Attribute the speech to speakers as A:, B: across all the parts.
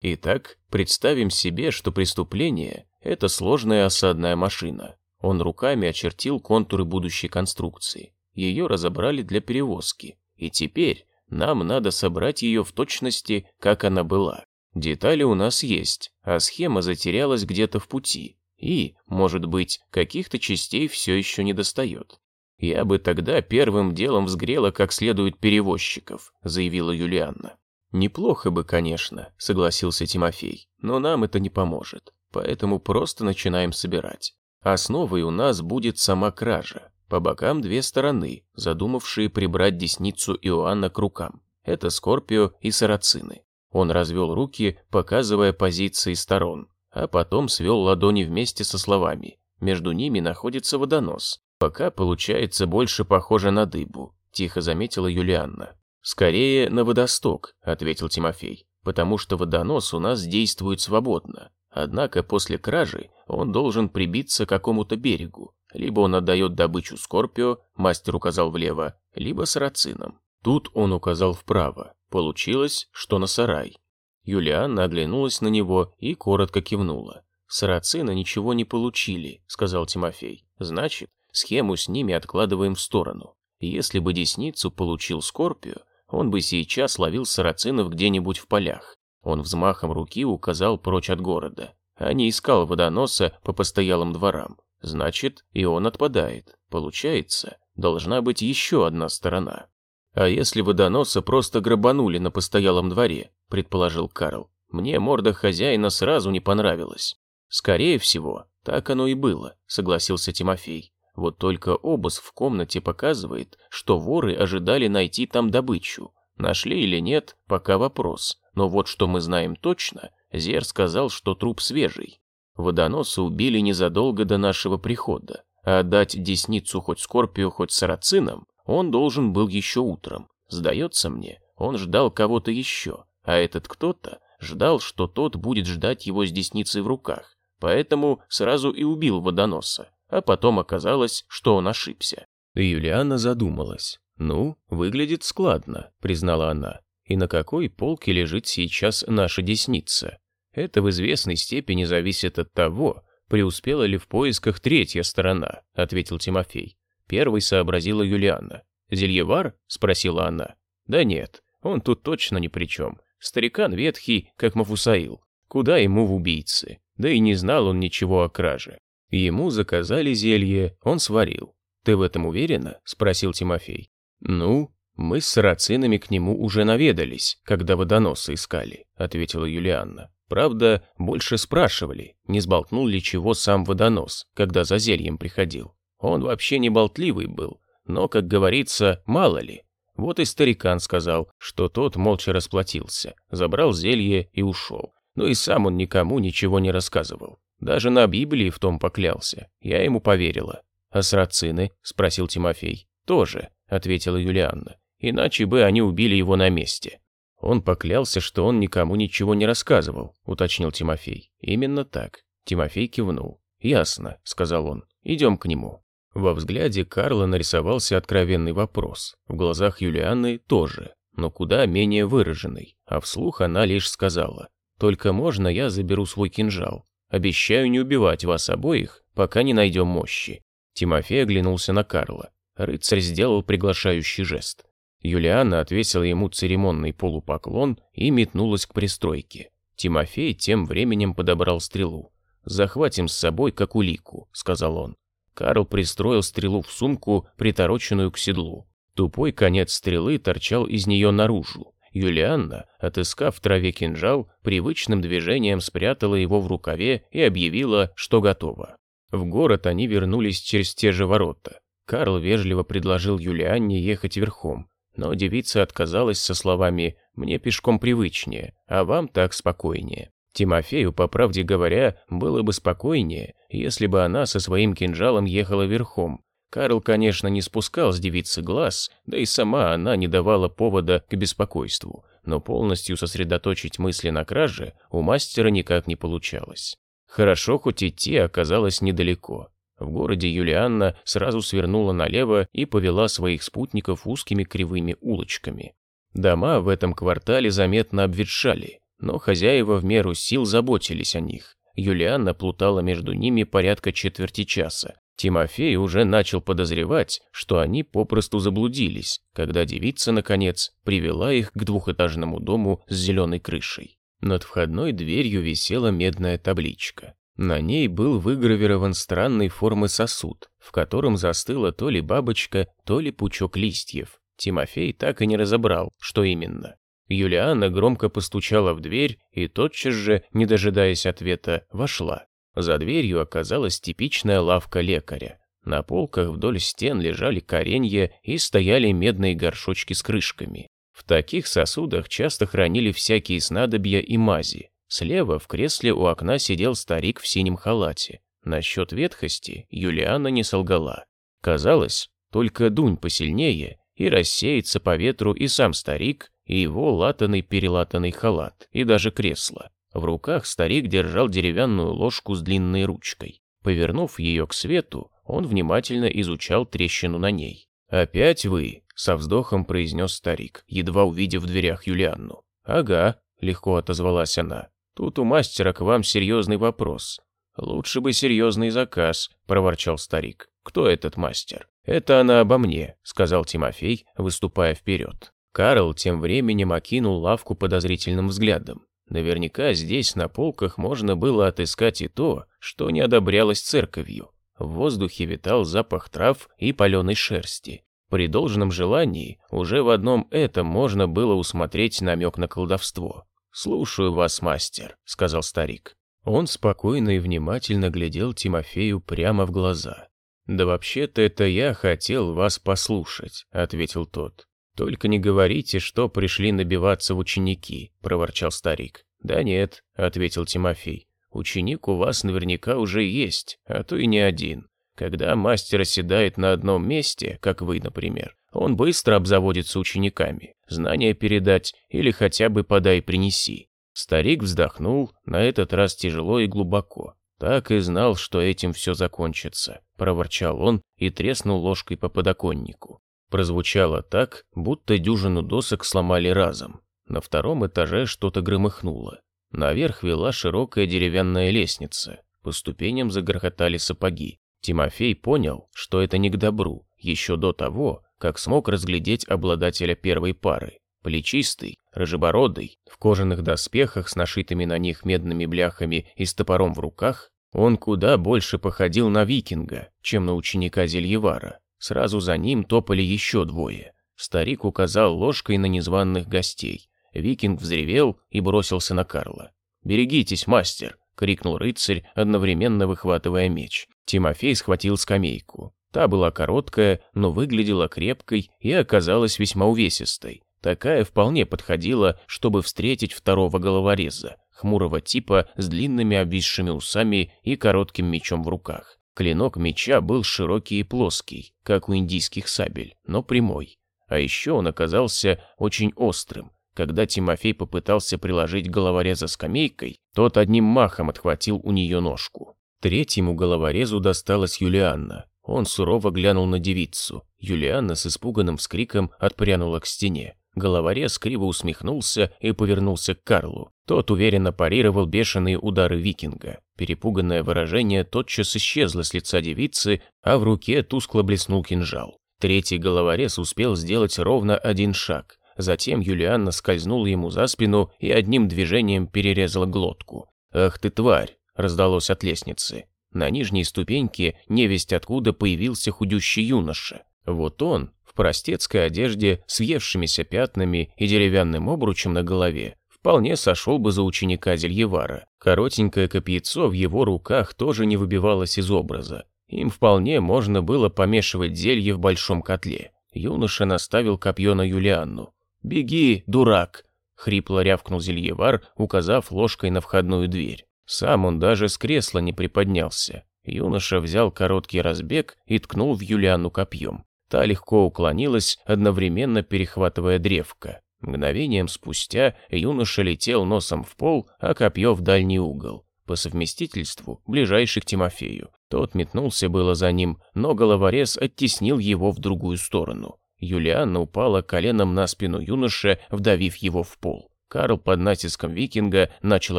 A: Итак, представим себе, что преступление – это сложная осадная машина. Он руками очертил контуры будущей конструкции. Ее разобрали для перевозки. И теперь нам надо собрать ее в точности, как она была. Детали у нас есть, а схема затерялась где-то в пути. И, может быть, каких-то частей все еще не достает. «Я бы тогда первым делом взгрела как следует перевозчиков», заявила Юлианна. «Неплохо бы, конечно», согласился Тимофей, «но нам это не поможет, поэтому просто начинаем собирать. Основой у нас будет сама кража. По бокам две стороны, задумавшие прибрать десницу Иоанна к рукам. Это Скорпио и Сарацины. Он развел руки, показывая позиции сторон, а потом свел ладони вместе со словами. Между ними находится водонос. Пока получается больше похоже на дыбу, тихо заметила Юлианна. Скорее на водосток, ответил Тимофей, потому что водонос у нас действует свободно. Однако после кражи он должен прибиться к какому-то берегу. Либо он отдает добычу Скорпио, мастер указал влево, либо сарацинам. Тут он указал вправо. Получилось, что на сарай. Юлианна оглянулась на него и коротко кивнула. «Сарацины ничего не получили», — сказал Тимофей. «Значит, схему с ними откладываем в сторону. Если бы десницу получил Скорпио, он бы сейчас ловил сарацинов где-нибудь в полях. Он взмахом руки указал прочь от города, а не искал водоноса по постоялым дворам. Значит, и он отпадает. Получается, должна быть еще одна сторона. А если водоноса просто грабанули на постоялом дворе, предположил Карл. Мне морда хозяина сразу не понравилась. Скорее всего, так оно и было, согласился Тимофей. Вот только обыск в комнате показывает, что воры ожидали найти там добычу. Нашли или нет, пока вопрос. Но вот что мы знаем точно, Зер сказал, что труп свежий. Водоноса убили незадолго до нашего прихода, а отдать десницу хоть Скорпию, хоть Сарацинам он должен был еще утром. Сдается мне, он ждал кого-то еще, а этот кто-то ждал, что тот будет ждать его с десницей в руках, поэтому сразу и убил водоноса, а потом оказалось, что он ошибся. Юлиана задумалась. «Ну, выглядит складно», — признала она. «И на какой полке лежит сейчас наша десница? Это в известной степени зависит от того, преуспела ли в поисках третья сторона», — ответил Тимофей. Первой сообразила Юлианна. «Зельевар?» — спросила она. «Да нет, он тут точно ни при чем. Старикан ветхий, как Мафусаил. Куда ему в убийцы? Да и не знал он ничего о краже. Ему заказали зелье, он сварил. Ты в этом уверена?» — спросил Тимофей. «Ну, мы с сарацинами к нему уже наведались, когда водоносы искали», — ответила Юлианна. Правда, больше спрашивали, не сболтнул ли чего сам водонос, когда за зельем приходил. Он вообще не болтливый был, но, как говорится, мало ли. Вот и старикан сказал, что тот молча расплатился, забрал зелье и ушел. Но и сам он никому ничего не рассказывал. Даже на Библии в том поклялся. Я ему поверила. «А срацины?» – спросил Тимофей. «Тоже», – ответила Юлианна. «Иначе бы они убили его на месте». Он поклялся, что он никому ничего не рассказывал, уточнил Тимофей. Именно так. Тимофей кивнул. «Ясно», – сказал он. «Идем к нему». Во взгляде Карла нарисовался откровенный вопрос, в глазах Юлианы тоже, но куда менее выраженный, а вслух она лишь сказала, «Только можно я заберу свой кинжал? Обещаю не убивать вас обоих, пока не найдем мощи». Тимофей оглянулся на Карла. Рыцарь сделал приглашающий жест. Юлиана отвесила ему церемонный полупоклон и метнулась к пристройке. Тимофей тем временем подобрал стрелу. «Захватим с собой как улику», — сказал он. Карл пристроил стрелу в сумку, притороченную к седлу. Тупой конец стрелы торчал из нее наружу. Юлианна, отыскав в траве кинжал, привычным движением спрятала его в рукаве и объявила, что готова. В город они вернулись через те же ворота. Карл вежливо предложил Юлианне ехать верхом, но девица отказалась со словами «мне пешком привычнее, а вам так спокойнее». Тимофею, по правде говоря, было бы спокойнее, если бы она со своим кинжалом ехала верхом. Карл, конечно, не спускал с девицы глаз, да и сама она не давала повода к беспокойству, но полностью сосредоточить мысли на краже у мастера никак не получалось. Хорошо, хоть идти оказалось недалеко. В городе Юлианна сразу свернула налево и повела своих спутников узкими кривыми улочками. Дома в этом квартале заметно обветшали, но хозяева в меру сил заботились о них. Юлианна плутала между ними порядка четверти часа. Тимофей уже начал подозревать, что они попросту заблудились, когда девица, наконец, привела их к двухэтажному дому с зеленой крышей. Над входной дверью висела медная табличка. На ней был выгравирован странной формы сосуд, в котором застыла то ли бабочка, то ли пучок листьев. Тимофей так и не разобрал, что именно. Юлиана громко постучала в дверь и тотчас же, не дожидаясь ответа, вошла. За дверью оказалась типичная лавка лекаря. На полках вдоль стен лежали коренья и стояли медные горшочки с крышками. В таких сосудах часто хранили всякие снадобья и мази. Слева в кресле у окна сидел старик в синем халате. Насчет ветхости Юлиана не солгала. Казалось, только дунь посильнее, и рассеется по ветру и сам старик, и его латанный-перелатанный халат, и даже кресло. В руках старик держал деревянную ложку с длинной ручкой. Повернув ее к свету, он внимательно изучал трещину на ней. «Опять вы?» — со вздохом произнес старик, едва увидев в дверях Юлианну. «Ага», — легко отозвалась она. Тут у мастера к вам серьезный вопрос. Лучше бы серьезный заказ, проворчал старик. Кто этот мастер? Это она обо мне, сказал Тимофей, выступая вперед. Карл тем временем окинул лавку подозрительным взглядом. Наверняка здесь на полках можно было отыскать и то, что не одобрялось церковью. В воздухе витал запах трав и паленой шерсти. При должном желании уже в одном этом можно было усмотреть намек на колдовство. «Слушаю вас, мастер», — сказал старик. Он спокойно и внимательно глядел Тимофею прямо в глаза. «Да вообще-то это я хотел вас послушать», — ответил тот. «Только не говорите, что пришли набиваться в ученики», — проворчал старик. «Да нет», — ответил Тимофей. «Ученик у вас наверняка уже есть, а то и не один. Когда мастер оседает на одном месте, как вы, например, он быстро обзаводится учениками. Знания передать или хотя бы подай принеси. Старик вздохнул, на этот раз тяжело и глубоко. Так и знал, что этим все закончится. Проворчал он и треснул ложкой по подоконнику. Прозвучало так, будто дюжину досок сломали разом. На втором этаже что-то громыхнуло. Наверх вела широкая деревянная лестница. По ступеням загрохотали сапоги. Тимофей понял, что это не к добру, еще до того, как смог разглядеть обладателя первой пары. Плечистый, рыжебородый, в кожаных доспехах с нашитыми на них медными бляхами и с топором в руках, он куда больше походил на викинга, чем на ученика Зельевара. Сразу за ним топали еще двое. Старик указал ложкой на незваных гостей. Викинг взревел и бросился на Карла. «Берегитесь, мастер!» — крикнул рыцарь, одновременно выхватывая меч. Тимофей схватил скамейку. Та была короткая, но выглядела крепкой и оказалась весьма увесистой. Такая вполне подходила, чтобы встретить второго головореза, хмурого типа с длинными обвисшими усами и коротким мечом в руках. Клинок меча был широкий и плоский, как у индийских сабель, но прямой. А еще он оказался очень острым. Когда Тимофей попытался приложить головореза скамейкой, тот одним махом отхватил у нее ножку. Третьему головорезу досталась Юлианна. Он сурово глянул на девицу. Юлианна с испуганным вскриком отпрянула к стене. Головорез криво усмехнулся и повернулся к Карлу. Тот уверенно парировал бешеные удары викинга. Перепуганное выражение тотчас исчезло с лица девицы, а в руке тускло блеснул кинжал. Третий головорез успел сделать ровно один шаг. Затем Юлианна скользнула ему за спину и одним движением перерезала глотку. «Ах ты тварь!» — раздалось от лестницы. На нижней ступеньке невесть откуда появился худющий юноша. Вот он, простецкой одежде, с въевшимися пятнами и деревянным обручем на голове, вполне сошел бы за ученика Зельевара. Коротенькое копьецо в его руках тоже не выбивалось из образа. Им вполне можно было помешивать зелье в большом котле. Юноша наставил копье на Юлианну. «Беги, дурак!» — хрипло рявкнул Зельевар, указав ложкой на входную дверь. Сам он даже с кресла не приподнялся. Юноша взял короткий разбег и ткнул в Юлиану копьем. Та легко уклонилась, одновременно перехватывая древко. Мгновением спустя юноша летел носом в пол, а копье в дальний угол. По совместительству, ближайший к Тимофею. Тот метнулся было за ним, но головорез оттеснил его в другую сторону. Юлианна упала коленом на спину юноши, вдавив его в пол. Карл под натиском викинга начал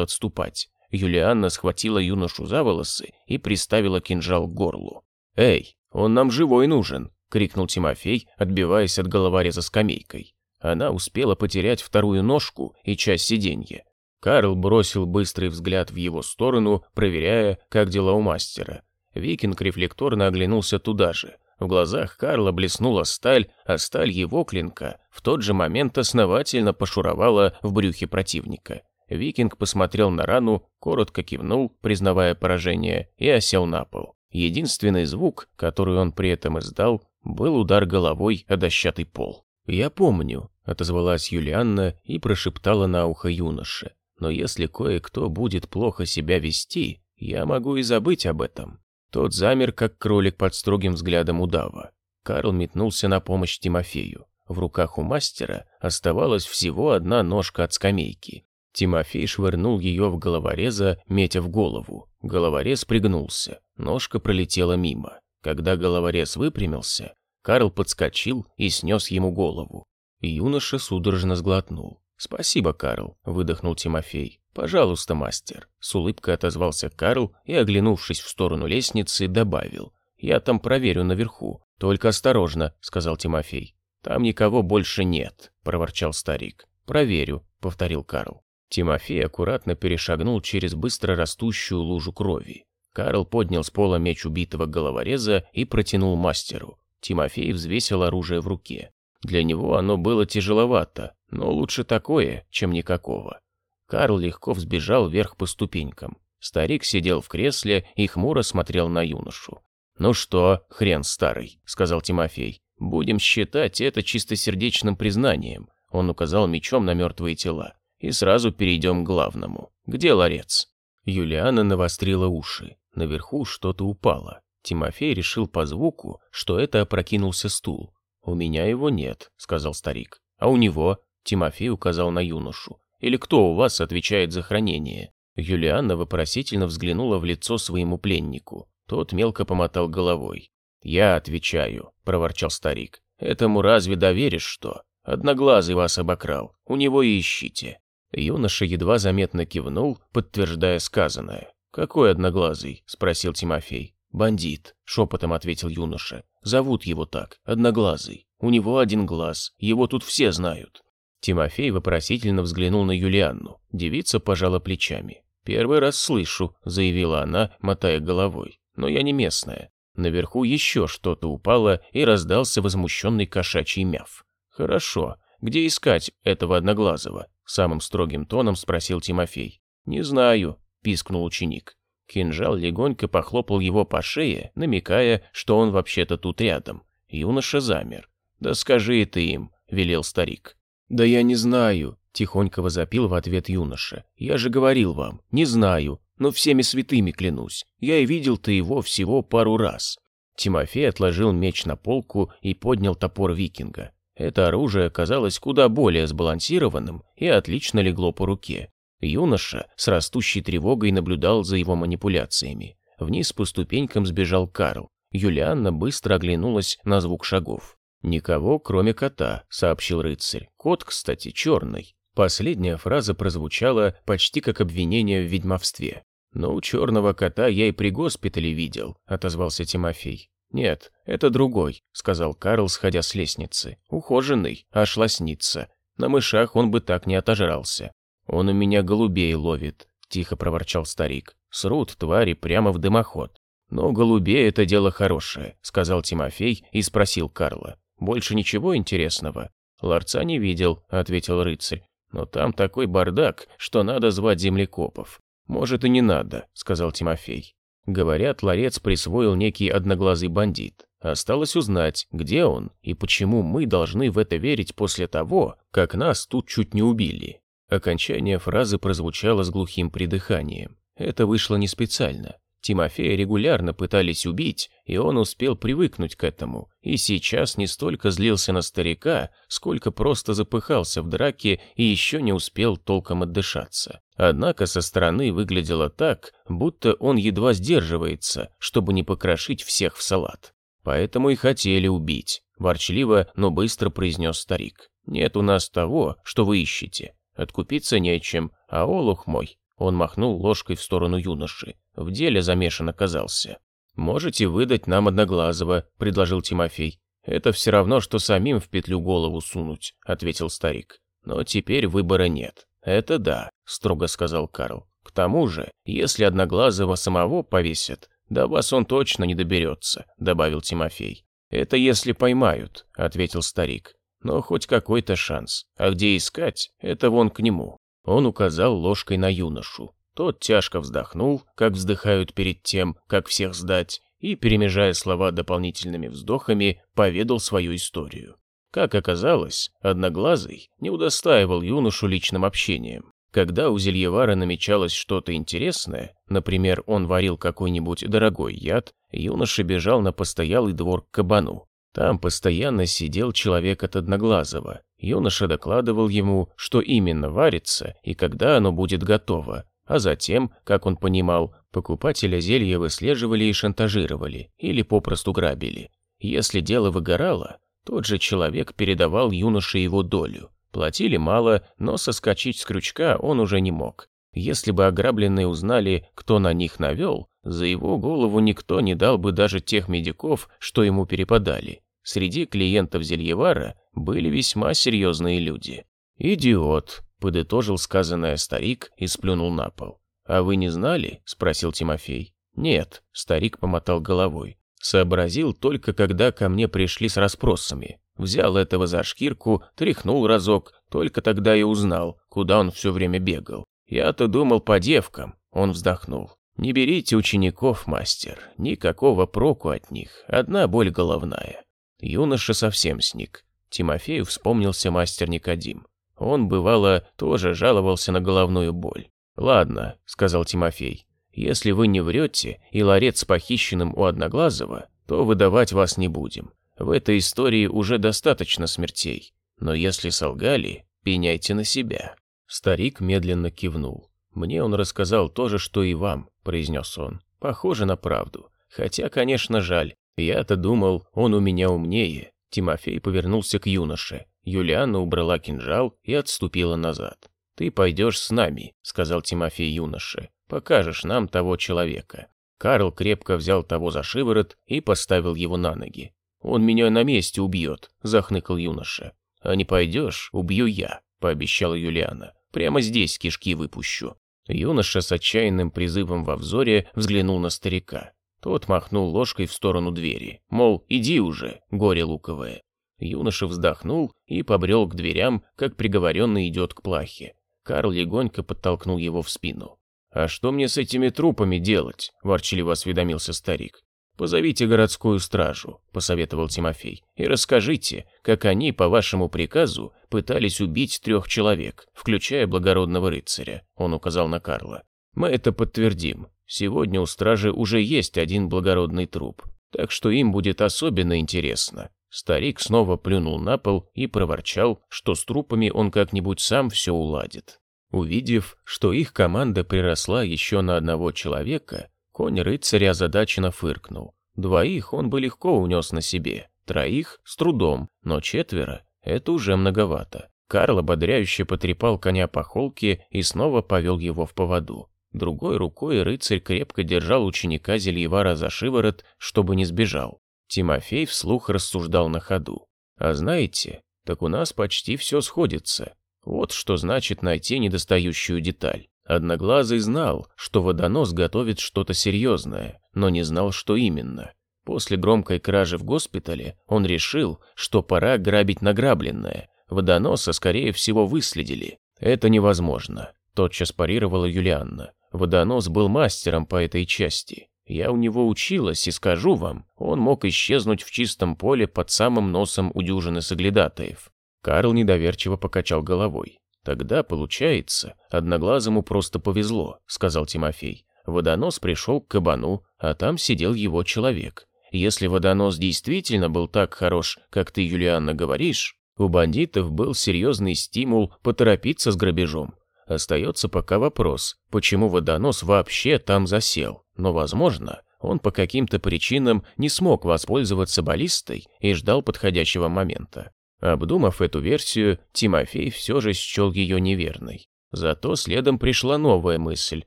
A: отступать. Юлианна схватила юношу за волосы и приставила кинжал к горлу. «Эй, он нам живой нужен!» — крикнул Тимофей, отбиваясь от головореза скамейкой. Она успела потерять вторую ножку и часть сиденья. Карл бросил быстрый взгляд в его сторону, проверяя, как дела у мастера. Викинг рефлекторно оглянулся туда же. В глазах Карла блеснула сталь, а сталь его клинка в тот же момент основательно пошуровала в брюхе противника. Викинг посмотрел на рану, коротко кивнул, признавая поражение, и осел на пол. Единственный звук, который он при этом издал, был удар головой о дощатый пол. «Я помню», — отозвалась Юлианна и прошептала на ухо юноше. «Но если кое-кто будет плохо себя вести, я могу и забыть об этом». Тот замер, как кролик под строгим взглядом удава. Карл метнулся на помощь Тимофею. В руках у мастера оставалась всего одна ножка от скамейки. Тимофей швырнул ее в головореза, метя в голову. Головорез пригнулся, ножка пролетела мимо. Когда головорез выпрямился, Карл подскочил и снес ему голову. Юноша судорожно сглотнул. «Спасибо, Карл», — выдохнул Тимофей. «Пожалуйста, мастер», — с улыбкой отозвался Карл и, оглянувшись в сторону лестницы, добавил. «Я там проверю наверху. Только осторожно», — сказал Тимофей. «Там никого больше нет», — проворчал старик. «Проверю», — повторил Карл. Тимофей аккуратно перешагнул через быстро растущую лужу крови. Карл поднял с пола меч убитого головореза и протянул мастеру. Тимофей взвесил оружие в руке. Для него оно было тяжеловато, но лучше такое, чем никакого. Карл легко взбежал вверх по ступенькам. Старик сидел в кресле и хмуро смотрел на юношу. «Ну что, хрен старый», — сказал Тимофей, — «будем считать это чистосердечным признанием». Он указал мечом на мертвые тела. «И сразу перейдем к главному. Где ларец?» Юлиана навострила уши. Наверху что-то упало. Тимофей решил по звуку, что это опрокинулся стул. «У меня его нет», — сказал старик. «А у него?» — Тимофей указал на юношу. «Или кто у вас отвечает за хранение?» Юлианна вопросительно взглянула в лицо своему пленнику. Тот мелко помотал головой. «Я отвечаю», — проворчал старик. «Этому разве доверишь что? Одноглазый вас обокрал, у него и ищите». Юноша едва заметно кивнул, подтверждая сказанное. «Какой одноглазый?» — спросил Тимофей. «Бандит», — шепотом ответил юноша. «Зовут его так, Одноглазый. У него один глаз, его тут все знают». Тимофей вопросительно взглянул на Юлианну. Девица пожала плечами. «Первый раз слышу», — заявила она, мотая головой. «Но я не местная». Наверху еще что-то упало, и раздался возмущенный кошачий мяв. «Хорошо. Где искать этого Одноглазого?» Самым строгим тоном спросил Тимофей. «Не знаю», — пискнул ученик. Кинжал легонько похлопал его по шее, намекая, что он вообще-то тут рядом. Юноша замер. «Да скажи ты им», — велел старик. «Да я не знаю», — тихонько возопил в ответ юноша. «Я же говорил вам, не знаю, но всеми святыми клянусь. Я и видел-то его всего пару раз». Тимофей отложил меч на полку и поднял топор викинга. Это оружие оказалось куда более сбалансированным и отлично легло по руке. Юноша с растущей тревогой наблюдал за его манипуляциями. Вниз по ступенькам сбежал Карл. Юлианна быстро оглянулась на звук шагов. «Никого, кроме кота», — сообщил рыцарь. «Кот, кстати, черный». Последняя фраза прозвучала почти как обвинение в ведьмовстве. «Ну, черного кота я и при госпитале видел», — отозвался Тимофей. «Нет, это другой», — сказал Карл, сходя с лестницы. «Ухоженный, аж лоснится. На мышах он бы так не отожрался». «Он у меня голубей ловит», — тихо проворчал старик. «Срут твари прямо в дымоход». «Но голубей — это дело хорошее», — сказал Тимофей и спросил Карла. «Больше ничего интересного?» «Ларца не видел», — ответил рыцарь. «Но там такой бардак, что надо звать землекопов». «Может, и не надо», — сказал Тимофей. Говорят, ларец присвоил некий одноглазый бандит. Осталось узнать, где он и почему мы должны в это верить после того, как нас тут чуть не убили. Окончание фразы прозвучало с глухим придыханием. Это вышло не специально. Тимофея регулярно пытались убить, и он успел привыкнуть к этому, и сейчас не столько злился на старика, сколько просто запыхался в драке и еще не успел толком отдышаться. Однако со стороны выглядело так, будто он едва сдерживается, чтобы не покрошить всех в салат. Поэтому и хотели убить, ворчливо, но быстро произнес старик. «Нет у нас того, что вы ищете. Откупиться нечем, а олух мой, он махнул ложкой в сторону юноши, в деле замешан оказался. «Можете выдать нам Одноглазого», — предложил Тимофей. «Это все равно, что самим в петлю голову сунуть», — ответил старик. «Но теперь выбора нет». «Это да», — строго сказал Карл. «К тому же, если Одноглазого самого повесят, до вас он точно не доберется», — добавил Тимофей. «Это если поймают», — ответил старик. «Но хоть какой-то шанс. А где искать, это вон к нему». Он указал ложкой на юношу. Тот тяжко вздохнул, как вздыхают перед тем, как всех сдать, и, перемежая слова дополнительными вздохами, поведал свою историю. Как оказалось, Одноглазый не удостаивал юношу личным общением. Когда у Зельевара намечалось что-то интересное, например, он варил какой-нибудь дорогой яд, юноша бежал на постоялый двор к кабану. Там постоянно сидел человек от Одноглазого. Юноша докладывал ему, что именно варится и когда оно будет готово, а затем, как он понимал, покупателя зелья выслеживали и шантажировали, или попросту грабили. Если дело выгорало, тот же человек передавал юноше его долю. Платили мало, но соскочить с крючка он уже не мог. Если бы ограбленные узнали, кто на них навел, за его голову никто не дал бы даже тех медиков, что ему перепадали. Среди клиентов Зельевара были весьма серьезные люди. «Идиот», — подытожил сказанное старик и сплюнул на пол. «А вы не знали?» — спросил Тимофей. «Нет», — старик помотал головой. Сообразил только, когда ко мне пришли с расспросами. Взял этого за шкирку, тряхнул разок, только тогда и узнал, куда он все время бегал. Я-то думал по девкам, он вздохнул. Не берите учеников, мастер, никакого проку от них, одна боль головная. Юноша совсем сник. Тимофею вспомнился мастер Никодим. Он, бывало, тоже жаловался на головную боль. «Ладно», — сказал Тимофей, если вы не врете и ларец похищенным у Одноглазого, то выдавать вас не будем. В этой истории уже достаточно смертей. Но если солгали, пеняйте на себя». Старик медленно кивнул. «Мне он рассказал то же, что и вам», — произнес он. «Похоже на правду. Хотя, конечно, жаль. Я-то думал, он у меня умнее». Тимофей повернулся к юноше. Юлиана убрала кинжал и отступила назад. «Ты пойдешь с нами», — сказал Тимофей юноше. Покажешь нам того человека». Карл крепко взял того за шиворот и поставил его на ноги. «Он меня на месте убьет», — захныкал юноша. «А не пойдешь, убью я», — пообещала Юлиана. «Прямо здесь кишки выпущу». Юноша с отчаянным призывом во взоре взглянул на старика. Тот махнул ложкой в сторону двери, мол, иди уже, горе луковое. Юноша вздохнул и побрел к дверям, как приговоренный идет к плахе. Карл легонько подтолкнул его в спину. «А что мне с этими трупами делать?» – ворчливо осведомился старик. «Позовите городскую стражу», – посоветовал Тимофей, «и расскажите, как они, по вашему приказу, пытались убить трех человек, включая благородного рыцаря», – он указал на Карла. «Мы это подтвердим. Сегодня у стражи уже есть один благородный труп, так что им будет особенно интересно». Старик снова плюнул на пол и проворчал, что с трупами он как-нибудь сам все уладит. Увидев, что их команда приросла еще на одного человека, конь рыцаря озадаченно фыркнул. Двоих он бы легко унес на себе, троих — с трудом, но четверо — это уже многовато. Карл ободряюще потрепал коня по холке и снова повел его в поводу. Другой рукой рыцарь крепко держал ученика Зельевара за шиворот, чтобы не сбежал. Тимофей вслух рассуждал на ходу. «А знаете, так у нас почти все сходится. Вот что значит найти недостающую деталь. Одноглазый знал, что водонос готовит что-то серьезное, но не знал, что именно. После громкой кражи в госпитале он решил, что пора грабить награбленное. Водоноса, скорее всего, выследили. Это невозможно, тотчас парировала Юлианна. Водонос был мастером по этой части. Я у него училась, и скажу вам, он мог исчезнуть в чистом поле под самым носом у дюжины соглядатаев. Карл недоверчиво покачал головой. «Тогда, получается, Одноглазому просто повезло», — сказал Тимофей. Водонос пришел к кабану, а там сидел его человек. Если водонос действительно был так хорош, как ты, Юлианна, говоришь, у бандитов был серьезный стимул поторопиться с грабежом. Остается пока вопрос, почему водонос вообще там засел. Но, возможно, он по каким-то причинам не смог воспользоваться баллистой и ждал подходящего момента. Обдумав эту версию, Тимофей все же счел ее неверной. Зато следом пришла новая мысль,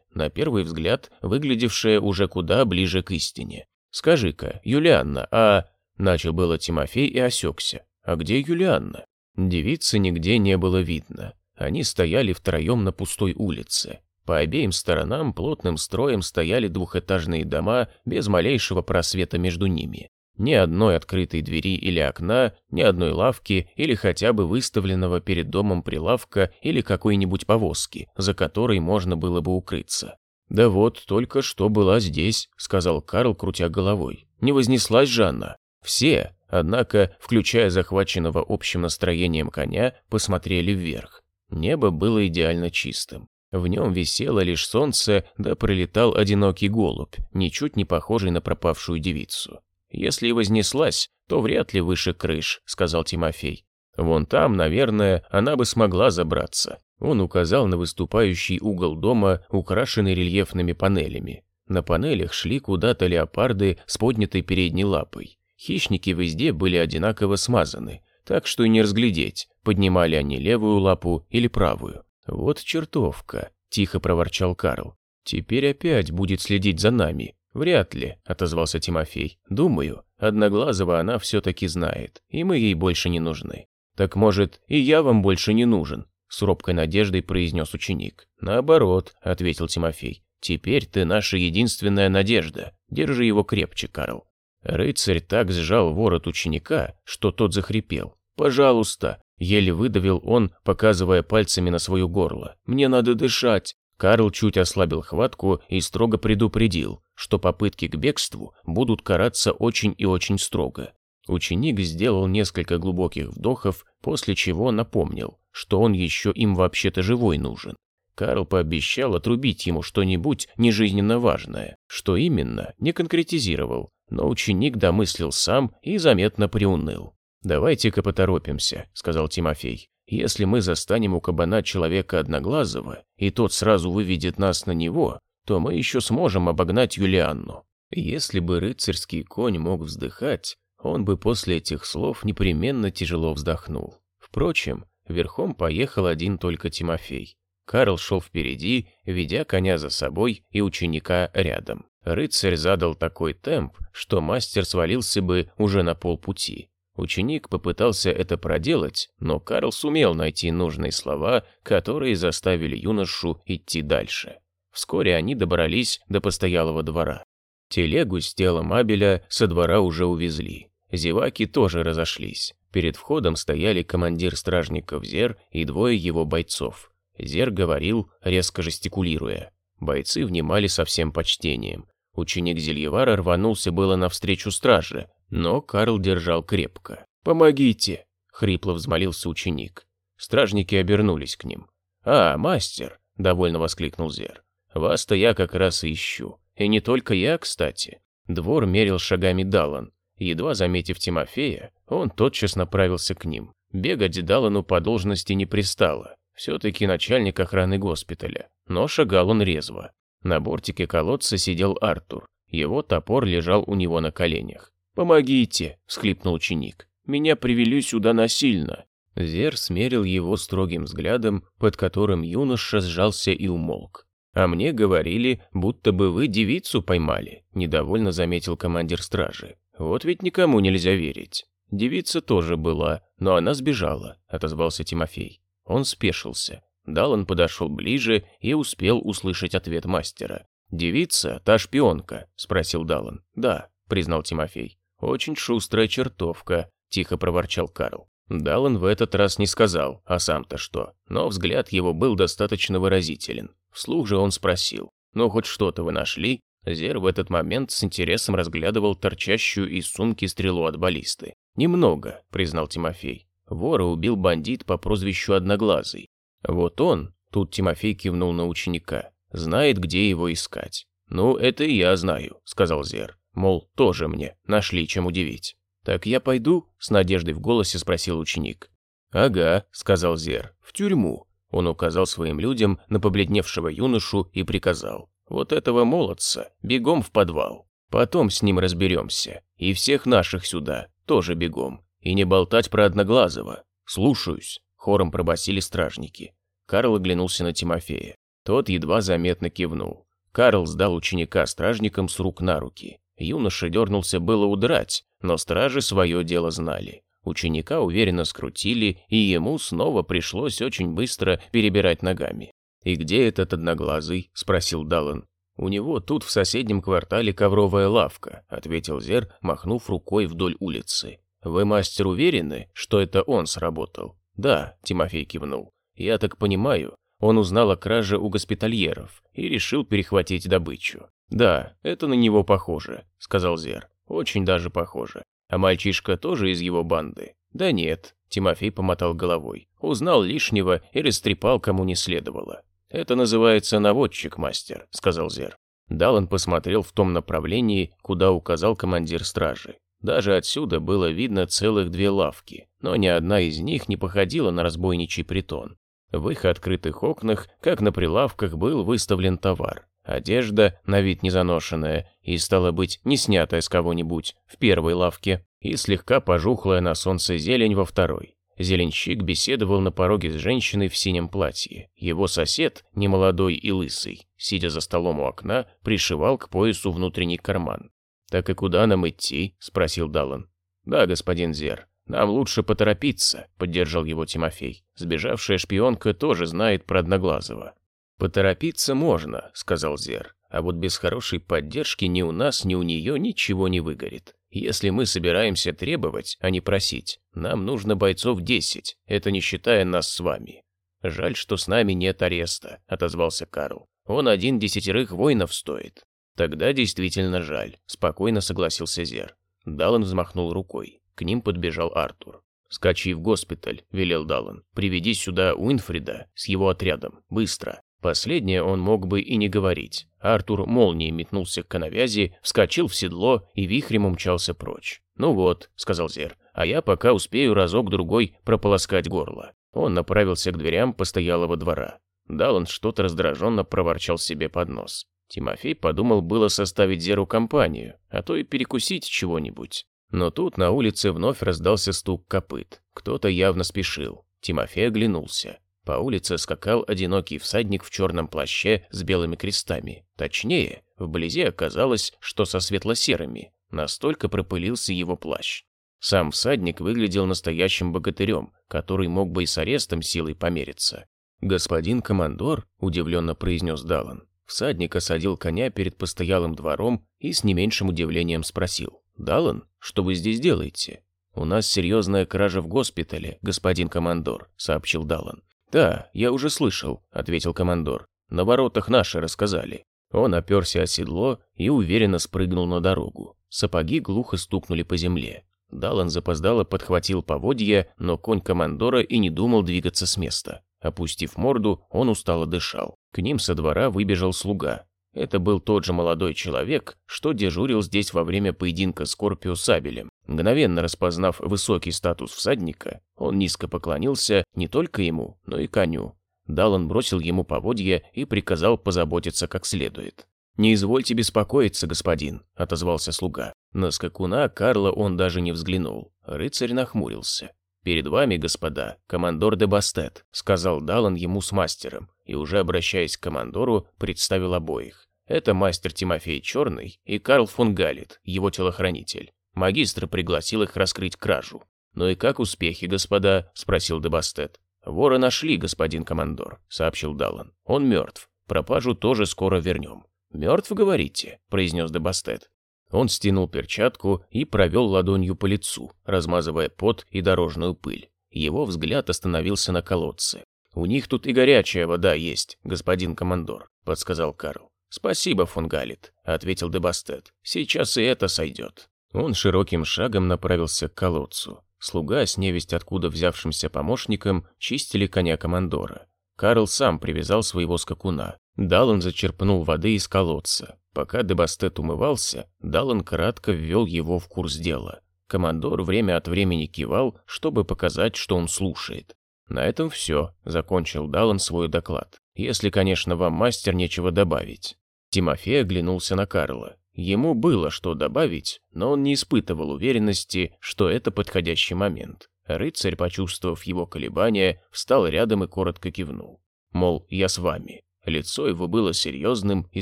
A: на первый взгляд выглядевшая уже куда ближе к истине. «Скажи-ка, Юлианна, а...» Начал было Тимофей и осекся. «А где Юлианна?» Девицы нигде не было видно. Они стояли втроем на пустой улице. По обеим сторонам плотным строем стояли двухэтажные дома без малейшего просвета между ними. Ни одной открытой двери или окна, ни одной лавки или хотя бы выставленного перед домом прилавка или какой-нибудь повозки, за которой можно было бы укрыться. «Да вот, только что была здесь», — сказал Карл, крутя головой. «Не вознеслась Жанна. Все, однако, включая захваченного общим настроением коня, посмотрели вверх. Небо было идеально чистым. В нем висело лишь солнце, да пролетал одинокий голубь, ничуть не похожий на пропавшую девицу. «Если и вознеслась, то вряд ли выше крыш», — сказал Тимофей. «Вон там, наверное, она бы смогла забраться». Он указал на выступающий угол дома, украшенный рельефными панелями. На панелях шли куда-то леопарды с поднятой передней лапой. Хищники везде были одинаково смазаны, так что и не разглядеть, поднимали они левую лапу или правую. «Вот чертовка», — тихо проворчал Карл. «Теперь опять будет следить за нами. «Вряд ли», — отозвался Тимофей. «Думаю, Одноглазого она все-таки знает, и мы ей больше не нужны». «Так, может, и я вам больше не нужен?» — с робкой надеждой произнес ученик. «Наоборот», — ответил Тимофей. «Теперь ты наша единственная надежда. Держи его крепче, Карл». Рыцарь так сжал ворот ученика, что тот захрипел. «Пожалуйста», — еле выдавил он, показывая пальцами на свое горло. «Мне надо дышать». Карл чуть ослабил хватку и строго предупредил, что попытки к бегству будут караться очень и очень строго. Ученик сделал несколько глубоких вдохов, после чего напомнил, что он еще им вообще-то живой нужен. Карл пообещал отрубить ему что-нибудь нежизненно важное. Что именно, не конкретизировал, но ученик домыслил сам и заметно приуныл. «Давайте-ка поторопимся», — сказал Тимофей. Если мы застанем у кабана человека одноглазого, и тот сразу выведет нас на него, то мы еще сможем обогнать Юлианну. Если бы рыцарский конь мог вздыхать, он бы после этих слов непременно тяжело вздохнул. Впрочем, верхом поехал один только Тимофей. Карл шел впереди, ведя коня за собой и ученика рядом. Рыцарь задал такой темп, что мастер свалился бы уже на полпути. Ученик попытался это проделать, но Карл сумел найти нужные слова, которые заставили юношу идти дальше. Вскоре они добрались до постоялого двора. Телегу с телом Абеля со двора уже увезли. Зеваки тоже разошлись. Перед входом стояли командир стражников Зер и двое его бойцов. Зер говорил, резко жестикулируя. Бойцы внимали со всем почтением. Ученик Зельевара рванулся было навстречу страже, но Карл держал крепко. «Помогите!» — хрипло взмолился ученик. Стражники обернулись к ним. «А, мастер!» — довольно воскликнул Зер. «Вас-то я как раз и ищу. И не только я, кстати». Двор мерил шагами Далан. Едва заметив Тимофея, он тотчас направился к ним. Бегать Далану по должности не пристало. Все-таки начальник охраны госпиталя. Но шагал он резво. На бортике колодца сидел Артур. Его топор лежал у него на коленях. «Помогите!» — всхлипнул ученик. «Меня привели сюда насильно!» Зер смерил его строгим взглядом, под которым юноша сжался и умолк. «А мне говорили, будто бы вы девицу поймали», — недовольно заметил командир стражи. «Вот ведь никому нельзя верить». «Девица тоже была, но она сбежала», — отозвался Тимофей. Он спешился. Далан подошел ближе и успел услышать ответ мастера. «Девица, та шпионка?» — спросил Далан. «Да», — признал Тимофей. «Очень шустрая чертовка», — тихо проворчал Карл. Даллан в этот раз не сказал, а сам-то что, но взгляд его был достаточно выразителен. Вслух же он спросил, «Ну, хоть что-то вы нашли?» Зер в этот момент с интересом разглядывал торчащую из сумки стрелу от баллисты. «Немного», — признал Тимофей. Вора убил бандит по прозвищу Одноглазый. Вот он, тут Тимофей кивнул на ученика, знает, где его искать. «Ну, это и я знаю», — сказал Зер. Мол, тоже мне, нашли чем удивить. «Так я пойду?» — с надеждой в голосе спросил ученик. «Ага», — сказал Зер, — «в тюрьму». Он указал своим людям на побледневшего юношу и приказал. «Вот этого молодца, бегом в подвал. Потом с ним разберемся. И всех наших сюда, тоже бегом. и не болтать про Одноглазого. Слушаюсь, хором пробасили стражники. Карл оглянулся на Тимофея. Тот едва заметно кивнул. Карл сдал ученика стражникам с рук на руки. Юноша дернулся было удрать, но стражи свое дело знали. Ученика уверенно скрутили, и ему снова пришлось очень быстро перебирать ногами. «И где этот одноглазый?» – спросил Даллан. «У него тут в соседнем квартале ковровая лавка», – ответил Зер, махнув рукой вдоль улицы. «Вы, мастер, уверены, что это он сработал?» «Да», – Тимофей кивнул. «Я так понимаю, он узнал о краже у госпитальеров и решил перехватить добычу. «Да, это на него похоже», — сказал Зер. «Очень даже похоже. А мальчишка тоже из его банды?» «Да нет», — Тимофей помотал головой. «Узнал лишнего и растрепал, кому не следовало». «Это называется наводчик, мастер», — сказал Зер. Далан посмотрел в том направлении, куда указал командир стражи. Даже отсюда было видно целых две лавки, но ни одна из них не походила на разбойничий притон. В их открытых окнах, как на прилавках, был выставлен товар. Одежда, на вид незаношенная, и, стало быть, не снятая с кого-нибудь, в первой лавке, и слегка пожухлая на солнце зелень во второй. Зеленщик беседовал на пороге с женщиной в синем платье. Его сосед, немолодой и лысый, сидя за столом у окна, пришивал к поясу внутренний карман. «Так и куда нам идти?» – спросил Даллан. «Да, господин Зер, нам лучше поторопиться», – поддержал его Тимофей. «Сбежавшая шпионка тоже знает про Одноглазого». «Поторопиться можно», — сказал Зер. «А вот без хорошей поддержки ни у нас, ни у нее ничего не выгорит. Если мы собираемся требовать, а не просить, нам нужно бойцов десять, это не считая нас с вами». «Жаль, что с нами нет ареста», — отозвался Карл. «Он один десятерых воинов стоит». «Тогда действительно жаль», — спокойно согласился Зер. Даллан взмахнул рукой. К ним подбежал Артур. «Скачи в госпиталь», — велел Даллан. «Приведи сюда Уинфрида с его отрядом. Быстро». Последнее он мог бы и не говорить. Артур молнией метнулся к коновязи, вскочил в седло и вихрем умчался прочь. «Ну вот», — сказал Зер, — «а я пока успею разок-другой прополоскать горло». Он направился к дверям постоялого двора. Даллан что-то раздраженно проворчал себе под нос. Тимофей подумал было составить Зеру компанию, а то и перекусить чего-нибудь. Но тут на улице вновь раздался стук копыт. Кто-то явно спешил. Тимофей оглянулся. По улице скакал одинокий всадник в черном плаще с белыми крестами. Точнее, вблизи оказалось, что со светло-серыми. Настолько пропылился его плащ. Сам всадник выглядел настоящим богатырем, который мог бы и с арестом силой помериться. «Господин командор», — удивленно произнес Далан. Всадник осадил коня перед постоялым двором и с не меньшим удивлением спросил. «Далан, что вы здесь делаете?» «У нас серьезная кража в госпитале, господин командор», — сообщил Далан. «Да, я уже слышал», — ответил командор. «На воротах наши рассказали». Он оперся о седло и уверенно спрыгнул на дорогу. Сапоги глухо стукнули по земле. Далан запоздало подхватил поводья, но конь командора и не думал двигаться с места. Опустив морду, он устало дышал. К ним со двора выбежал слуга. Это был тот же молодой человек, что дежурил здесь во время поединка Скорпио сабелем. Мгновенно распознав высокий статус всадника, он низко поклонился не только ему, но и коню. Далан бросил ему поводья и приказал позаботиться как следует. «Не извольте беспокоиться, господин», — отозвался слуга. На скакуна Карла он даже не взглянул. Рыцарь нахмурился. «Перед вами, господа, командор де Бастет», — сказал Далан ему с мастером, и уже обращаясь к командору, представил обоих. Это мастер Тимофей Черный и Карл фон Галит, его телохранитель. Магистр пригласил их раскрыть кражу. «Ну и как успехи, господа?» — спросил Дебастет. «Вора нашли, господин командор», — сообщил Даллан. «Он мертв. Пропажу тоже скоро вернем». «Мертв, говорите?» — произнес Дебастет. Он стянул перчатку и провел ладонью по лицу, размазывая пот и дорожную пыль. Его взгляд остановился на колодце. «У них тут и горячая вода есть, господин командор», — подсказал Карл. «Спасибо, фон Галит», — ответил Дебастет. «Сейчас и это сойдет». Он широким шагом направился к колодцу. Слуга с невесть откуда взявшимся помощником чистили коня командора. Карл сам привязал своего скакуна. Даллан зачерпнул воды из колодца. Пока Дебастет умывался, Даллан кратко ввел его в курс дела. Командор время от времени кивал, чтобы показать, что он слушает. «На этом все», — закончил Даллан свой доклад. «Если, конечно, вам, мастер, нечего добавить». Тимофей оглянулся на Карла. Ему было что добавить, но он не испытывал уверенности, что это подходящий момент. Рыцарь, почувствовав его колебания, встал рядом и коротко кивнул. Мол, я с вами. Лицо его было серьезным и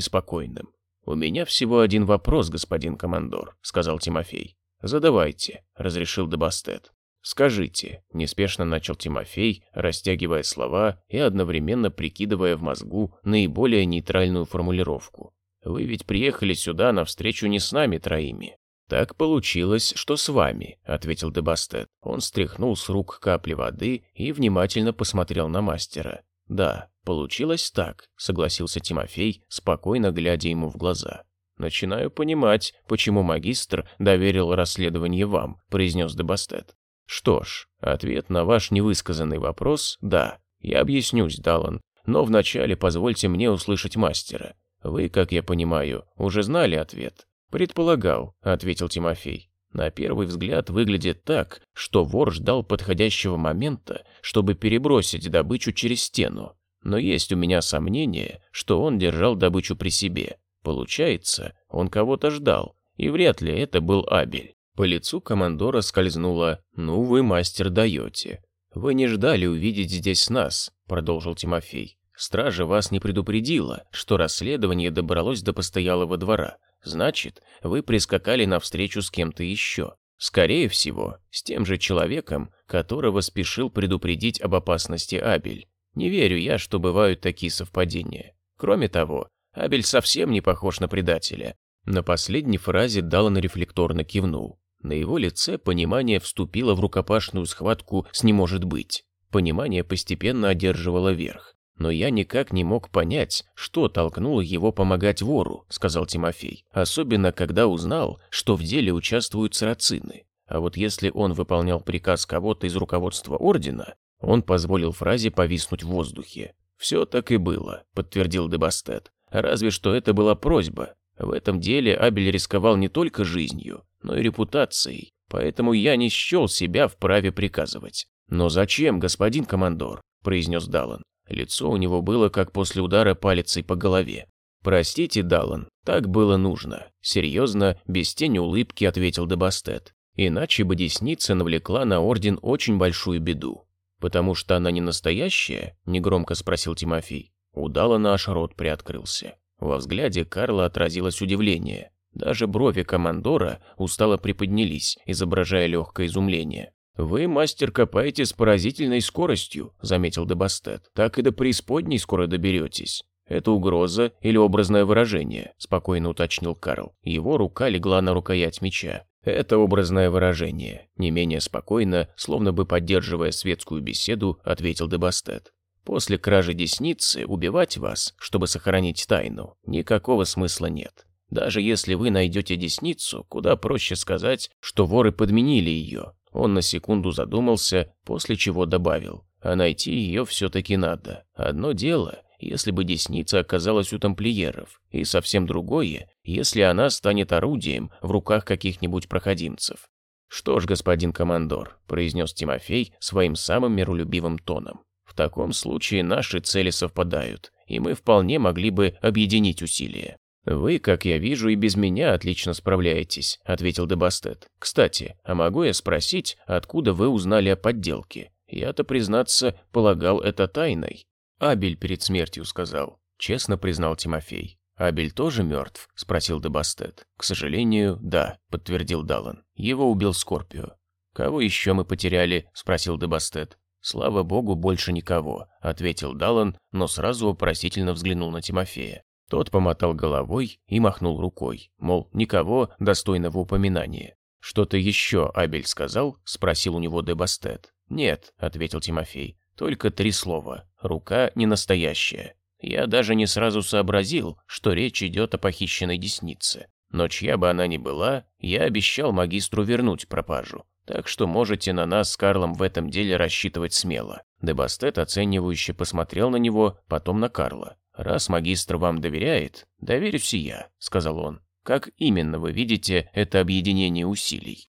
A: спокойным. «У меня всего один вопрос, господин командор», — сказал Тимофей. «Задавайте», — разрешил Дебастет. «Скажите», — неспешно начал Тимофей, растягивая слова и одновременно прикидывая в мозгу наиболее нейтральную формулировку. «Вы ведь приехали сюда навстречу не с нами троими». «Так получилось, что с вами», — ответил Дебастет. Он стряхнул с рук капли воды и внимательно посмотрел на мастера. «Да, получилось так», — согласился Тимофей, спокойно глядя ему в глаза. «Начинаю понимать, почему магистр доверил расследование вам», — произнес Дебастет. «Что ж, ответ на ваш невысказанный вопрос – да. Я объяснюсь, Даллан, но вначале позвольте мне услышать мастера. Вы, как я понимаю, уже знали ответ?» «Предполагал», – ответил Тимофей. На первый взгляд выглядит так, что вор ждал подходящего момента, чтобы перебросить добычу через стену. Но есть у меня сомнение, что он держал добычу при себе. Получается, он кого-то ждал, и вряд ли это был Абель. По лицу командора скользнуло «Ну вы, мастер, даете». «Вы не ждали увидеть здесь нас», — продолжил Тимофей. «Стража вас не предупредила, что расследование добралось до постоялого двора. Значит, вы прискакали навстречу с кем-то еще. Скорее всего, с тем же человеком, которого спешил предупредить об опасности Абель. Не верю я, что бывают такие совпадения. Кроме того, Абель совсем не похож на предателя». На последней фразе Даллан рефлекторно кивнул. На его лице понимание вступило в рукопашную схватку с «не может быть». Понимание постепенно одерживало верх. «Но я никак не мог понять, что толкнуло его помогать вору», — сказал Тимофей. «Особенно, когда узнал, что в деле участвуют сарацины. А вот если он выполнял приказ кого-то из руководства Ордена, он позволил фразе повиснуть в воздухе. «Все так и было», — подтвердил Дебастет. «Разве что это была просьба. В этом деле Абель рисковал не только жизнью, но и репутацией, поэтому я не счел себя вправе приказывать. «Но зачем, господин командор?» – произнес Даллан. Лицо у него было, как после удара палицей по голове. «Простите, Даллан, так было нужно», – серьезно, без тени улыбки ответил Дебастет. «Иначе бы десница навлекла на Орден очень большую беду». «Потому что она не настоящая?» – негромко спросил Тимофей. У Даллана аж рот приоткрылся. Во взгляде Карла отразилось удивление. Даже брови командора устало приподнялись, изображая легкое изумление. «Вы, мастер, копаете с поразительной скоростью», — заметил Дебастет. «Так и до преисподней скоро доберетесь». «Это угроза или образное выражение?» – спокойно уточнил Карл. Его рука легла на рукоять меча. «Это образное выражение», – не менее спокойно, словно бы поддерживая светскую беседу, ответил Дебастет. «После кражи десницы убивать вас, чтобы сохранить тайну, никакого смысла нет. Даже если вы найдете десницу, куда проще сказать, что воры подменили ее. Он на секунду задумался, после чего добавил. А найти ее все-таки надо. Одно дело, если бы десница оказалась у тамплиеров, и совсем другое, если она станет орудием в руках каких-нибудь проходимцев. «Что ж, господин командор», — произнес Тимофей своим самым миролюбивым тоном, «в таком случае наши цели совпадают, и мы вполне могли бы объединить усилия. «Вы, как я вижу, и без меня отлично справляетесь», — ответил Дебастет. «Кстати, а могу я спросить, откуда вы узнали о подделке? Я-то, признаться, полагал это тайной». «Абель перед смертью сказал», — честно признал Тимофей. «Абель тоже мертв?» — спросил Дебастет. «К сожалению, да», — подтвердил Даллан. «Его убил Скорпио». «Кого еще мы потеряли?» — спросил Дебастет. «Слава богу, больше никого», — ответил Даллан, но сразу вопросительно взглянул на Тимофея. Тот помотал головой и махнул рукой, мол, никого достойного упоминания. «Что-то еще Абель сказал?» – спросил у него Дебастет. «Нет», – ответил Тимофей, – «только три слова. Рука не настоящая. Я даже не сразу сообразил, что речь идет о похищенной деснице. Но чья бы она ни была, я обещал магистру вернуть пропажу. Так что можете на нас с Карлом в этом деле рассчитывать смело». Дебастет оценивающе посмотрел на него, потом на Карла. «Раз магистр вам доверяет, доверюсь и я», — сказал он. «Как именно вы видите это объединение усилий?»